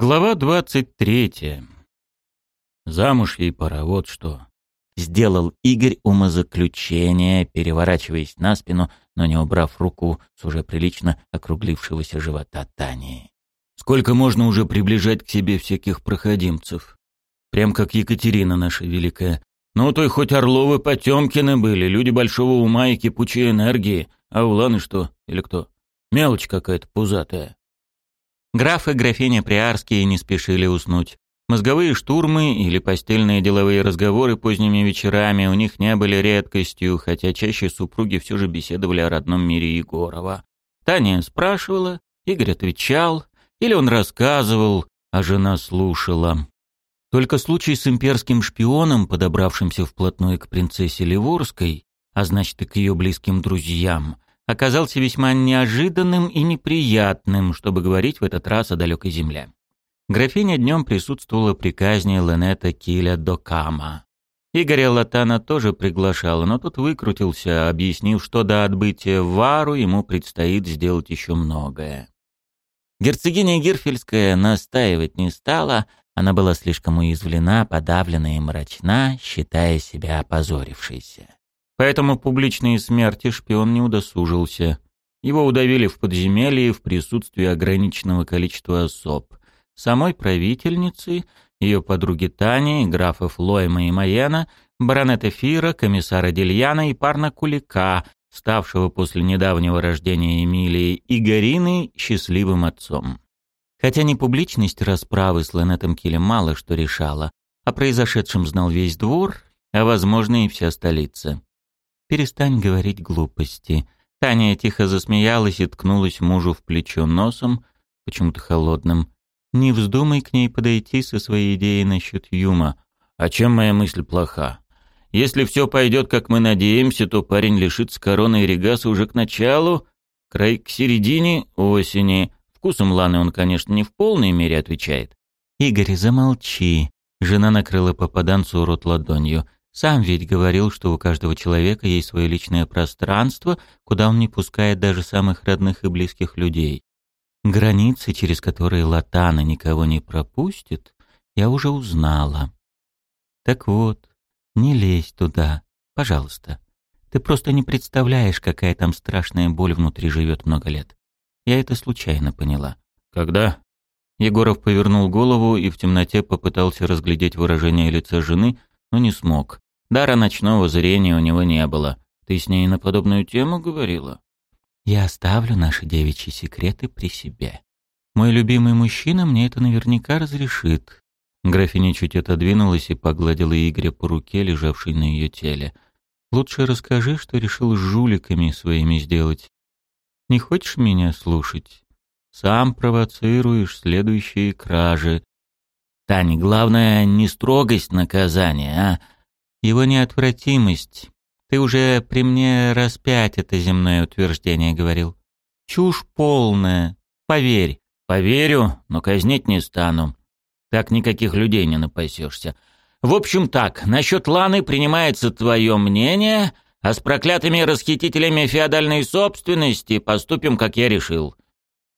Глава двадцать третья. Замуж ей пора, вот что. Сделал Игорь умозаключение, переворачиваясь на спину, но не убрав руку с уже прилично округлившегося живота Тани. Сколько можно уже приближать к себе всяких проходимцев? Прям как Екатерина наша великая. Ну, то и хоть Орловы Потемкины были, люди большого ума и кипучей энергии. А Уланы что? Или кто? Мелочь какая-то пузатая. Граф и графиня Приарские не спешили уснуть. Мозговые штурмы или постельные деловые разговоры поздними вечерами у них не были редкостью, хотя чаще супруги все же беседовали о родном мире Егорова. Таня спрашивала, Игорь отвечал, или он рассказывал, а жена слушала. Только случай с имперским шпионом, подобравшимся вплотную к принцессе Ливорской, а значит и к ее близким друзьям, оказался весьма неожиданным и неприятным, чтобы говорить в этот раз о далекой земле. Графиня днем присутствовала при казни Ленета Киля Докама. Игоря Латана тоже приглашала, но тот выкрутился, объяснив, что до отбытия в Вару ему предстоит сделать еще многое. Герцогиня Гирфельская настаивать не стала, она была слишком уязвлена, подавлена и мрачна, считая себя опозорившейся. Поэтому публичной смерти шпион не удосужился. Его удавили в подземелье в присутствии ограниченного количества особ. Самой правительницы, ее подруги Тани, графов Лойма и Майена, баронета Фира, комиссара Дельяна и парна Кулика, ставшего после недавнего рождения Эмилии Игорины счастливым отцом. Хотя не публичность расправы с Ленетом Килем мало что решала, о произошедшем знал весь двор, а, возможно, и вся столица. «Перестань говорить глупости». Таня тихо засмеялась и ткнулась мужу в плечо носом, почему-то холодным. «Не вздумай к ней подойти со своей идеей насчет Юма». «А чем моя мысль плоха? Если все пойдет, как мы надеемся, то парень лишится короны и регаса уже к началу, край к середине осени. Вкусом Ланы он, конечно, не в полной мере отвечает». «Игорь, замолчи». Жена накрыла попаданцу рот ладонью. Сам ведь говорил, что у каждого человека есть свое личное пространство, куда он не пускает даже самых родных и близких людей. Границы, через которые Латана никого не пропустит, я уже узнала. Так вот, не лезь туда, пожалуйста. Ты просто не представляешь, какая там страшная боль внутри живет много лет. Я это случайно поняла. Когда? Егоров повернул голову и в темноте попытался разглядеть выражение лица жены, но не смог. Дара ночного зрения у него не было. Ты с ней на подобную тему говорила? Я оставлю наши девичьи секреты при себе. Мой любимый мужчина мне это наверняка разрешит. Графиня чуть отодвинулась и погладила Игоря по руке, лежавшей на ее теле. Лучше расскажи, что решил с жуликами своими сделать. Не хочешь меня слушать? Сам провоцируешь следующие кражи. Таня, главное не строгость наказания, а его неотвратимость. Ты уже при мне раз пять это земное утверждение говорил. Чушь полная. Поверь. Поверю, но казнить не стану. Так никаких людей не напасешься. В общем так, насчет Ланы принимается твое мнение, а с проклятыми расхитителями феодальной собственности поступим, как я решил.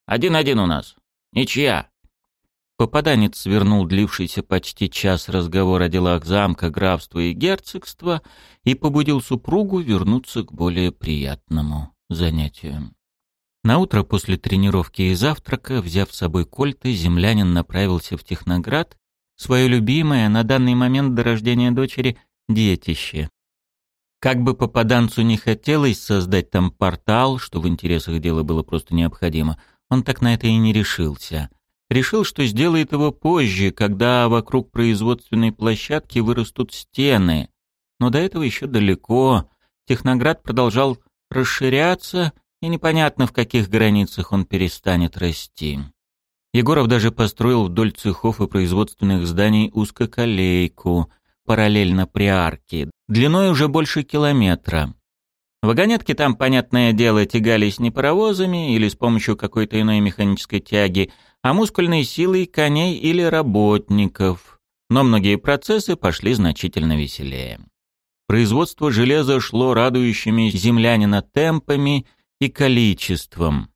Один-один у нас. Ничья. Попаданец свернул длившийся почти час разговор о делах замка, графства и герцогства и побудил супругу вернуться к более приятному занятию. Наутро после тренировки и завтрака, взяв с собой кольты, землянин направился в Техноград, свое любимое на данный момент до рождения дочери детище. Как бы попаданцу не хотелось создать там портал, что в интересах дела было просто необходимо, он так на это и не решился — решил, что сделает его позже, когда вокруг производственной площадки вырастут стены. Но до этого еще далеко. Техноград продолжал расширяться, и непонятно, в каких границах он перестанет расти. Егоров даже построил вдоль цехов и производственных зданий узкоколейку, параллельно приарке, длиной уже больше километра. Вагонетки там, понятное дело, тягались не паровозами или с помощью какой-то иной механической тяги, а мускульной силой коней или работников. Но многие процессы пошли значительно веселее. Производство железа шло радующими землянина темпами и количеством.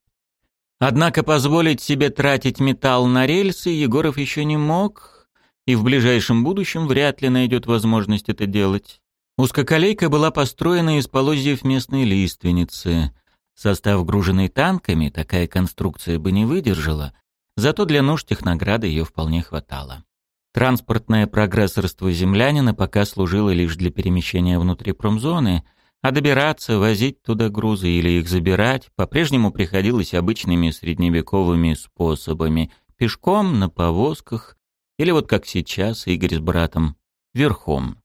Однако позволить себе тратить металл на рельсы Егоров еще не мог, и в ближайшем будущем вряд ли найдет возможность это делать. Узкоколейка была построена из полозьев местной лиственницы. Состав, груженный танками, такая конструкция бы не выдержала, зато для нужд технограда ее вполне хватало. Транспортное прогрессорство землянина пока служило лишь для перемещения внутри промзоны — а добираться, возить туда грузы или их забирать по-прежнему приходилось обычными средневековыми способами. Пешком, на повозках или вот как сейчас Игорь с братом, верхом.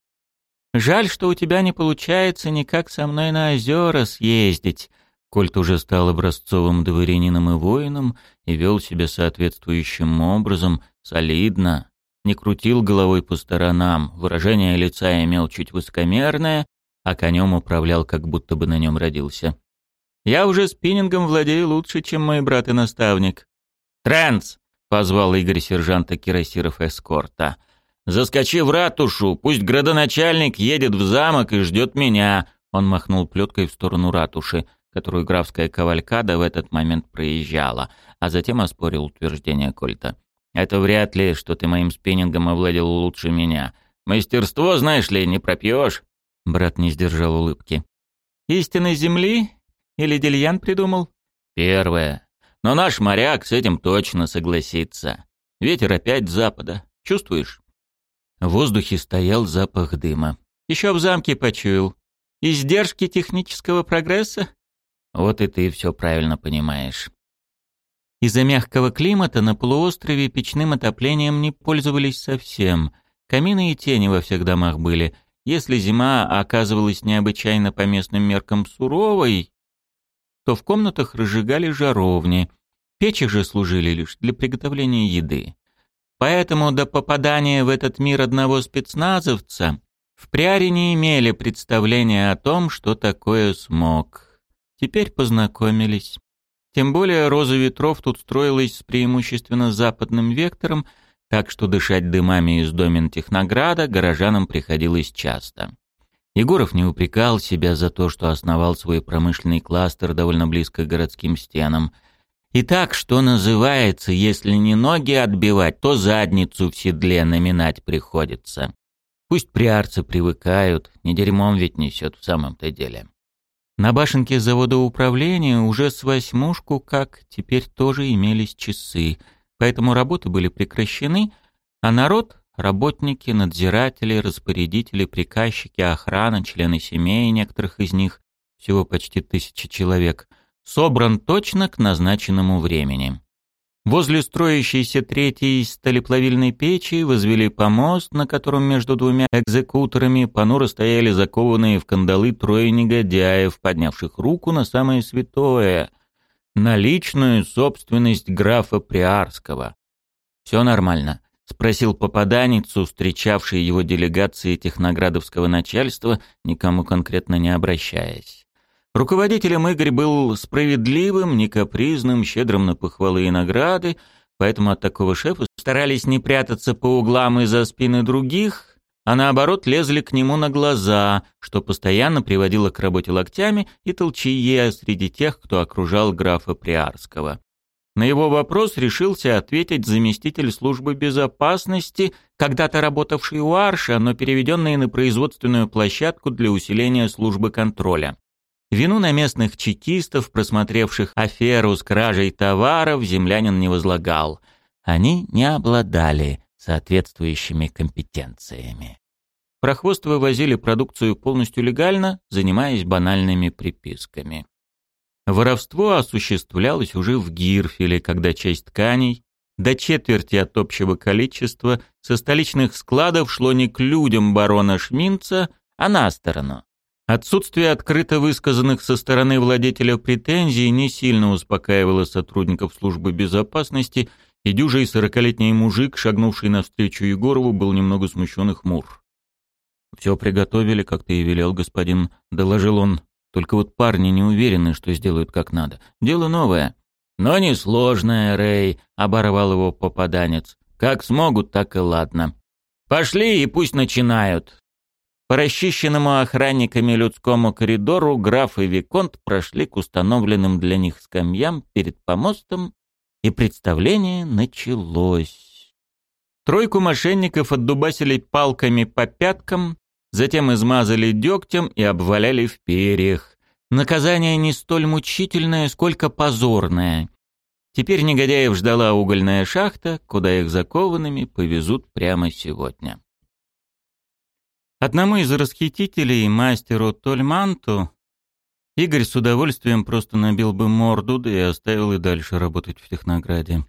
«Жаль, что у тебя не получается никак со мной на озера съездить», Кольт уже стал образцовым дворянином и воином и вел себя соответствующим образом, солидно, не крутил головой по сторонам, выражение лица имел чуть высокомерное, а конем управлял, как будто бы на нем родился. «Я уже спиннингом владею лучше, чем мой брат и наставник». «Транс!» — позвал Игорь сержанта Кирасиров эскорта. «Заскочи в ратушу, пусть градоначальник едет в замок и ждет меня». Он махнул плеткой в сторону ратуши, которую графская кавалькада в этот момент проезжала, а затем оспорил утверждение Кольта. «Это вряд ли, что ты моим спиннингом овладел лучше меня. Мастерство, знаешь ли, не пропьешь». Брат не сдержал улыбки. «Истинной земли? Или Дельян придумал?» «Первое. Но наш моряк с этим точно согласится. Ветер опять с запада. Чувствуешь?» В воздухе стоял запах дыма. «Еще в замке почуял. Издержки технического прогресса?» «Вот и ты все правильно понимаешь». Из-за мягкого климата на полуострове печным отоплением не пользовались совсем. Камины и тени во всех домах были — если зима оказывалась необычайно по местным меркам суровой, то в комнатах разжигали жаровни, печи же служили лишь для приготовления еды. Поэтому до попадания в этот мир одного спецназовца в Пряре не имели представления о том, что такое смог. Теперь познакомились. Тем более Роза Ветров тут строилась с преимущественно западным вектором – так что дышать дымами из домен Технограда горожанам приходилось часто. Егоров не упрекал себя за то, что основал свой промышленный кластер довольно близко к городским стенам. И так, что называется, если не ноги отбивать, то задницу в седле наминать приходится. Пусть приарцы привыкают, не дерьмом ведь несет в самом-то деле. На башенке завода управления уже с восьмушку, как теперь тоже имелись часы — поэтому работы были прекращены, а народ — работники, надзиратели, распорядители, приказчики, охрана, члены семей некоторых из них, всего почти тысячи человек, собран точно к назначенному времени. Возле строящейся третьей сталеплавильной печи возвели помост, на котором между двумя экзекуторами понуро стояли закованные в кандалы трое негодяев, поднявших руку на самое святое — на личную собственность графа Приарского. «Все нормально», — спросил попаданец, встречавший его делегации техноградовского начальства, никому конкретно не обращаясь. Руководителем Игорь был справедливым, не капризным, щедрым на похвалы и награды, поэтому от такого шефа старались не прятаться по углам и за спины других, а наоборот лезли к нему на глаза, что постоянно приводило к работе локтями и толчье среди тех, кто окружал графа Приарского. На его вопрос решился ответить заместитель службы безопасности, когда-то работавший у Арша, но переведенный на производственную площадку для усиления службы контроля. Вину на местных чекистов, просмотревших аферу с кражей товаров, землянин не возлагал. Они не обладали соответствующими компетенциями. Прохвост вывозили продукцию полностью легально, занимаясь банальными приписками. Воровство осуществлялось уже в Гирфеле, когда часть тканей, до четверти от общего количества, со столичных складов шло не к людям барона Шминца, а на сторону. Отсутствие открыто высказанных со стороны владетеля претензий не сильно успокаивало сотрудников службы безопасности и дюжий сорокалетний мужик, шагнувший навстречу Егорову, был немного смущен и хмур. «Все приготовили, как ты и велел, господин», — доложил он. «Только вот парни не уверены, что сделают как надо. Дело новое». «Но несложное, Рэй», — оборвал его попаданец. «Как смогут, так и ладно. Пошли и пусть начинают». По расчищенному охранниками людскому коридору граф и Виконт прошли к установленным для них скамьям перед помостом, и представление началось. Тройку мошенников отдубасили палками по пяткам, затем измазали дегтем и обваляли в перьях. Наказание не столь мучительное, сколько позорное. Теперь негодяев ждала угольная шахта, куда их закованными повезут прямо сегодня. Одному из расхитителей, мастеру Тольманту, Игорь с удовольствием просто набил бы морду, да и оставил и дальше работать в Технограде.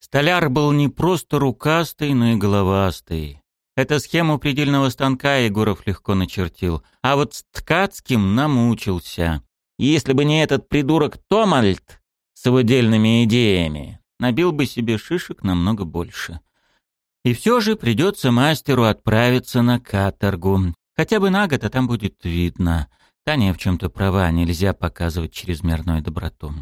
Столяр был не просто рукастый, но и головастый. Эту схему предельного станка Егоров легко начертил, а вот с ткацким намучился. Если бы не этот придурок Томальд с его дельными идеями, набил бы себе шишек намного больше. И все же придется мастеру отправиться на каторгу. Хотя бы на год, а там будет видно. Таня в чем-то права, нельзя показывать чрезмерную доброту.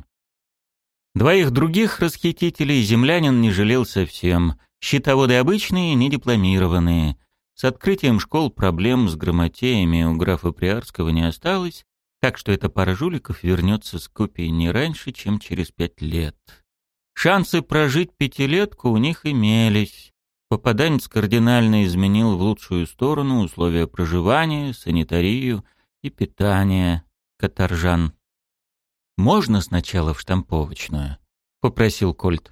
Двоих других расхитителей землянин не жалел совсем. Счетоводы обычные, недипломированные. С открытием школ проблем с грамотеями у графа Приарского не осталось, так что эта пара жуликов вернется с копией не раньше, чем через пять лет. Шансы прожить пятилетку у них имелись. Попаданец кардинально изменил в лучшую сторону условия проживания, санитарию и питания каторжан. «Можно сначала в штамповочную?» — попросил Кольт.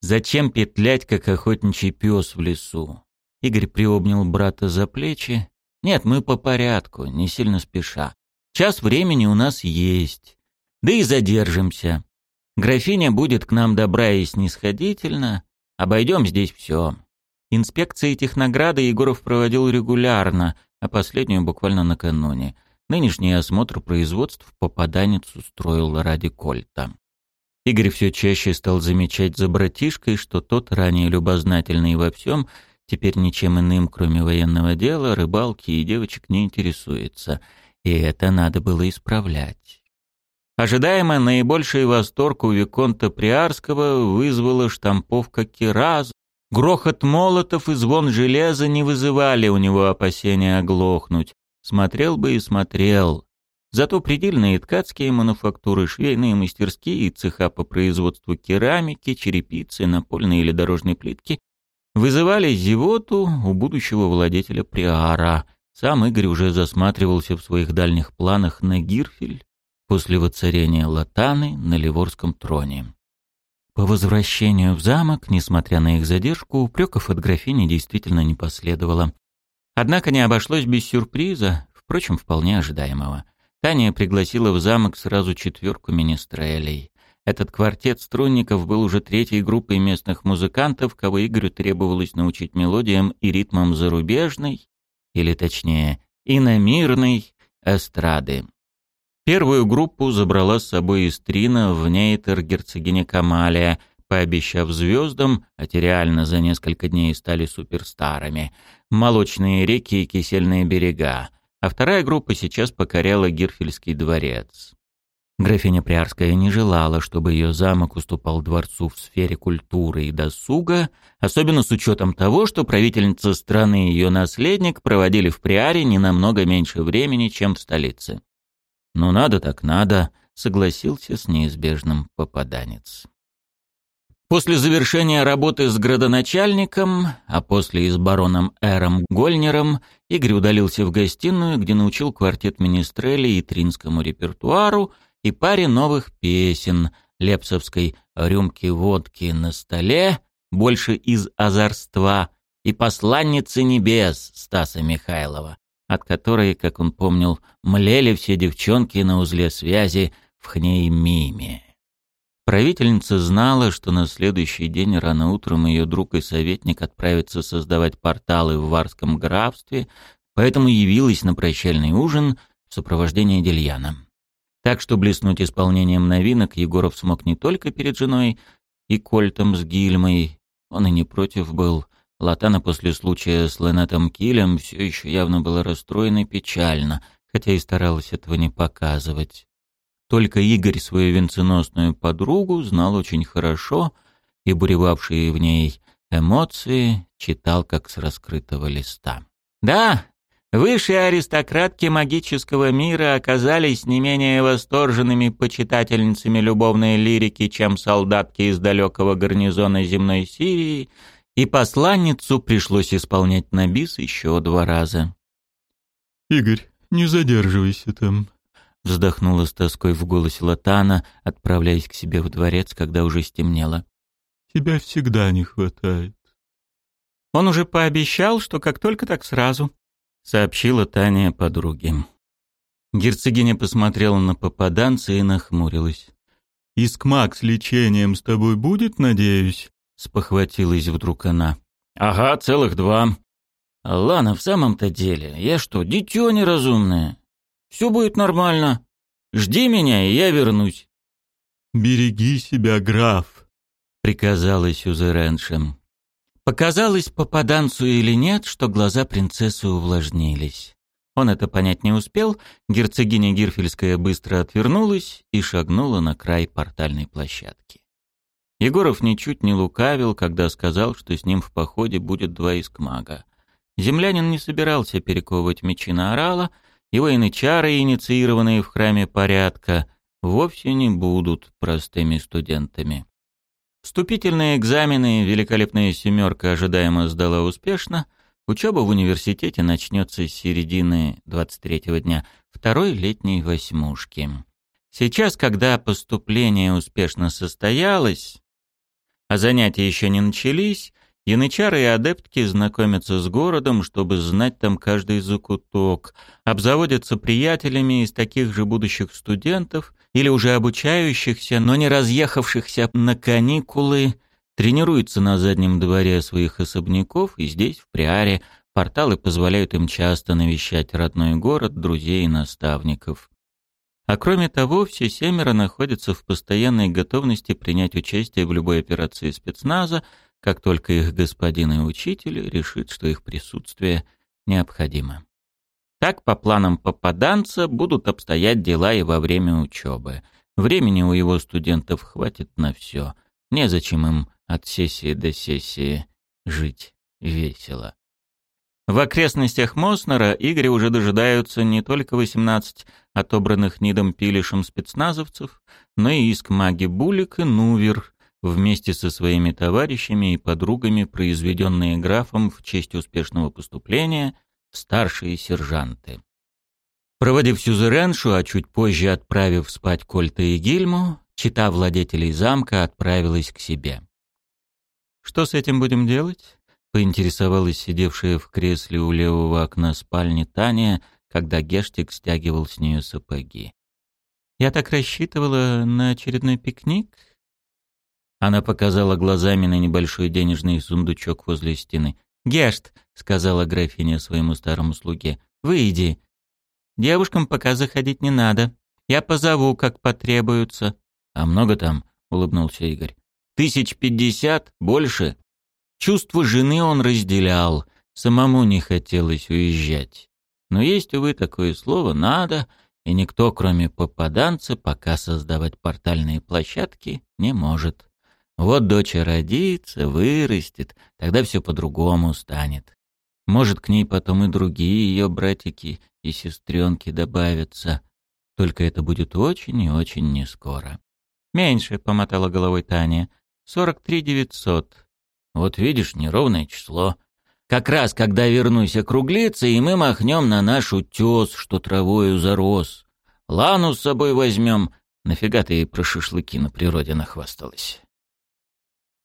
«Зачем петлять, как охотничий пес в лесу?» Игорь приобнял брата за плечи. «Нет, мы по порядку, не сильно спеша. Час времени у нас есть. Да и задержимся. Графиня будет к нам добра и снисходительна. Обойдем здесь все. Инспекции технограда Егоров проводил регулярно, а последнюю буквально накануне. Нынешний осмотр производств попаданец устроил ради Кольта. Игорь все чаще стал замечать за братишкой, что тот, ранее любознательный во всем, теперь ничем иным, кроме военного дела, рыбалки и девочек не интересуется. И это надо было исправлять. Ожидаемо наибольший восторг у Виконта Приарского вызвала штамповка Кираза, Грохот молотов и звон железа не вызывали у него опасения оглохнуть. Смотрел бы и смотрел. Зато предельные ткацкие мануфактуры, швейные мастерские и цеха по производству керамики, черепицы, напольной или дорожной плитки вызывали зевоту у будущего владетеля Приара. Сам Игорь уже засматривался в своих дальних планах на Гирфель после воцарения Латаны на Ливорском троне. По возвращению в замок, несмотря на их задержку, упреков от графини действительно не последовало. Однако не обошлось без сюрприза, впрочем, вполне ожидаемого. Таня пригласила в замок сразу четверку министрелей. Этот квартет струнников был уже третьей группой местных музыкантов, кого Игорю требовалось научить мелодиям и ритмам зарубежной, или точнее, иномирной эстрады. Первую группу забрала с собой Истрина в Нейтер герцогиня Камалия, пообещав звездам, а те реально за несколько дней стали суперстарами, молочные реки и кисельные берега, а вторая группа сейчас покоряла Гирфельский дворец. Графиня Приарская не желала, чтобы ее замок уступал дворцу в сфере культуры и досуга, особенно с учетом того, что правительница страны и ее наследник проводили в Приаре не намного меньше времени, чем в столице. «Ну надо так надо», — согласился с неизбежным попаданец. После завершения работы с градоначальником, а после и с бароном Эром Гольнером, Игорь удалился в гостиную, где научил квартет Министрели и тринскому репертуару и паре новых песен лепсовской «Рюмки водки на столе», больше из озорства, и «Посланницы небес» Стаса Михайлова от которой, как он помнил, млели все девчонки на узле связи в Хней-Миме. Правительница знала, что на следующий день рано утром ее друг и советник отправятся создавать порталы в Варском графстве, поэтому явилась на прощальный ужин в сопровождении Дельяна. Так что блеснуть исполнением новинок Егоров смог не только перед женой и Кольтом с Гильмой, он и не против был, Латана после случая с Ленетом Килем все еще явно была расстроена и печальна, хотя и старалась этого не показывать. Только Игорь свою венценосную подругу знал очень хорошо, и буревавшие в ней эмоции читал как с раскрытого листа. «Да, Высшие аристократки магического мира оказались не менее восторженными почитательницами любовной лирики, чем солдатки из далекого гарнизона земной Сирии, и посланницу пришлось исполнять на бис еще два раза. «Игорь, не задерживайся там», — вздохнула с тоской в голосе Латана, отправляясь к себе в дворец, когда уже стемнело. «Тебя всегда не хватает». Он уже пообещал, что как только так сразу, — сообщила Таня подруге. Герцогиня посмотрела на попаданца и нахмурилась. «Искмак с лечением с тобой будет, надеюсь?» — спохватилась вдруг она. «Ага, целых два». «Лана, в самом-то деле, я что, дитё неразумное? Все будет нормально. Жди меня, и я вернусь». «Береги себя, граф», — приказала Сюзереншем. Показалось попаданцу или нет, что глаза принцессы увлажнились. Он это понять не успел, герцогиня Гирфельская быстро отвернулась и шагнула на край портальной площадки. Егоров ничуть не лукавил, когда сказал, что с ним в походе будет два искмага. Землянин не собирался перековывать мечи на орала, его янычары, инициированные в храме порядка, вовсе не будут простыми студентами. Вступительные экзамены великолепная семерка ожидаемо сдала успешно. Учеба в университете начнется с середины 23-го дня, второй летней восьмушки. Сейчас, когда поступление успешно состоялось, а занятия еще не начались, Янычары и адептки знакомятся с городом, чтобы знать там каждый закуток, обзаводятся приятелями из таких же будущих студентов или уже обучающихся, но не разъехавшихся на каникулы, тренируются на заднем дворе своих особняков и здесь, в Приаре, порталы позволяют им часто навещать родной город, друзей и наставников. А кроме того, все семеро находятся в постоянной готовности принять участие в любой операции спецназа, как только их господин и учитель решит, что их присутствие необходимо. Так, по планам попаданца, будут обстоять дела и во время учебы. Времени у его студентов хватит на все. Незачем им от сессии до сессии жить весело. В окрестностях Моснера Игоря уже дожидаются не только 18 отобранных Нидом Пилишем спецназовцев, но и иск маги Булик и Нувер, вместе со своими товарищами и подругами, произведенные графом в честь успешного поступления, старшие сержанты. Проводив сюзереншу, а чуть позже отправив спать Кольта и Гильму, чита владетелей замка отправилась к себе. «Что с этим будем делать?» — поинтересовалась сидевшая в кресле у левого окна спальни Таня, когда Гештик стягивал с нее сапоги. «Я так рассчитывала на очередной пикник», она показала глазами на небольшой денежный сундучок возле стены. «Гешт», — сказала графиня своему старому слуге, — «выйди. Девушкам пока заходить не надо. Я позову, как потребуется». «А много там?» — улыбнулся Игорь. «Тысяч пятьдесят? Больше?» Чувство жены он разделял, самому не хотелось уезжать. Но есть, увы, такое слово «надо», и никто, кроме попаданца, пока создавать портальные площадки не может. Вот дочь родится, вырастет, тогда все по-другому станет. Может, к ней потом и другие ее братики и сестренки добавятся. Только это будет очень и очень нескоро. «Меньше», — помотала головой Таня. «Сорок три девятьсот». «Вот видишь, неровное число. Как раз, когда вернусь округлиться, и мы махнем на наш утес, что травою зарос. Лану с собой возьмем. Нафига ты про шашлыки на природе нахвасталась?»